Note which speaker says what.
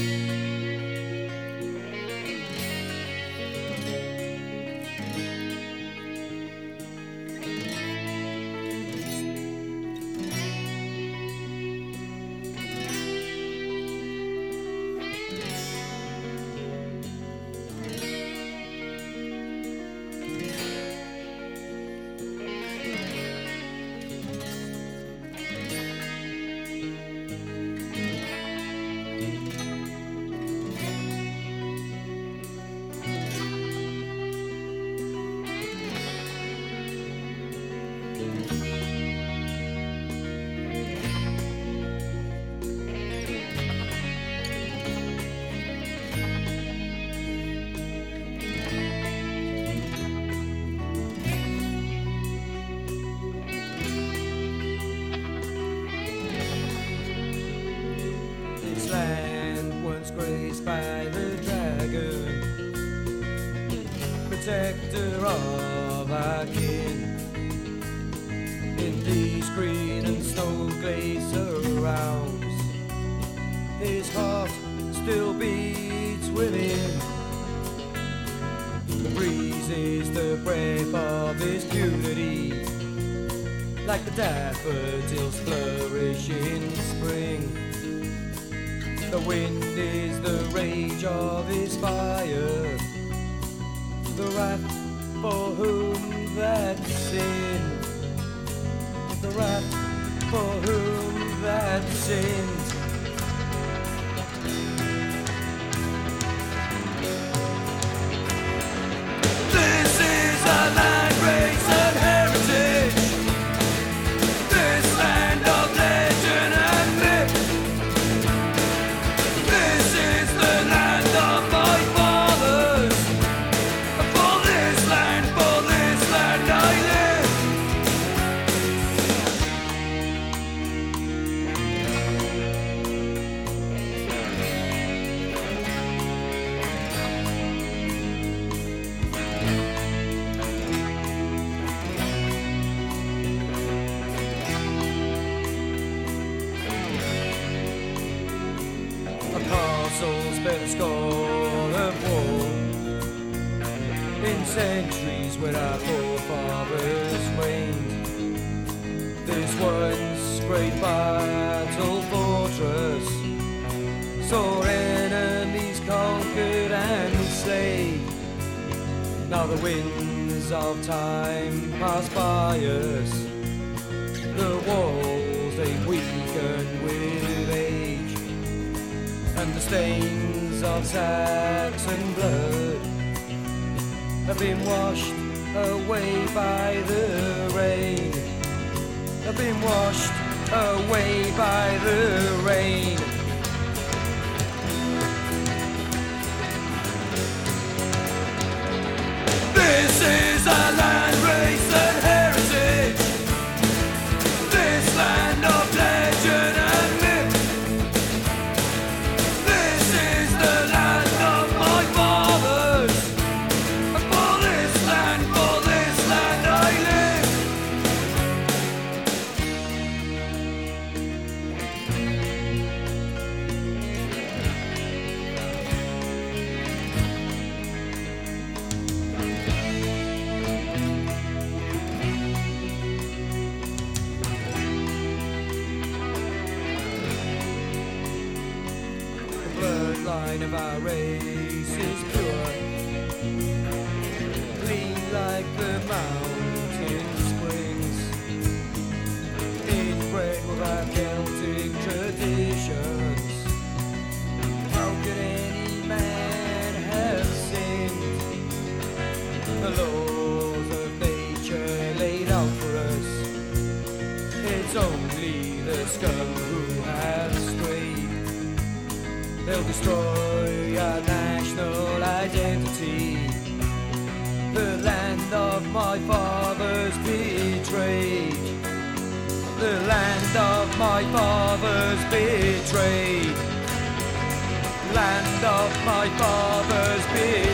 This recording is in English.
Speaker 1: by protector of our kin. In these green and snow glacier surrounds, his heart still beats within. The breeze is the breath of his purity, like the daffodils flourish in spring. The wind is the rage of his fire, the wrath for whom that sin, the wrath for whom that sin. Centuries when our forefathers reigned, this once great battle fortress saw enemies conquered and slain. Now the winds of time pass by us, the walls they weaken with age and the stains of Saxon blood have been washed away by the rain. Have been washed away by the rain. Line of our race is pure, clean like the mountain springs, inbred with our Celtic traditions. How could any man have sinned? The laws of nature laid out for us. It's only the scum They'll destroy our national identity. The land of my fathers betrayed. The land of my fathers betrayed. Land of my fathers betrayed.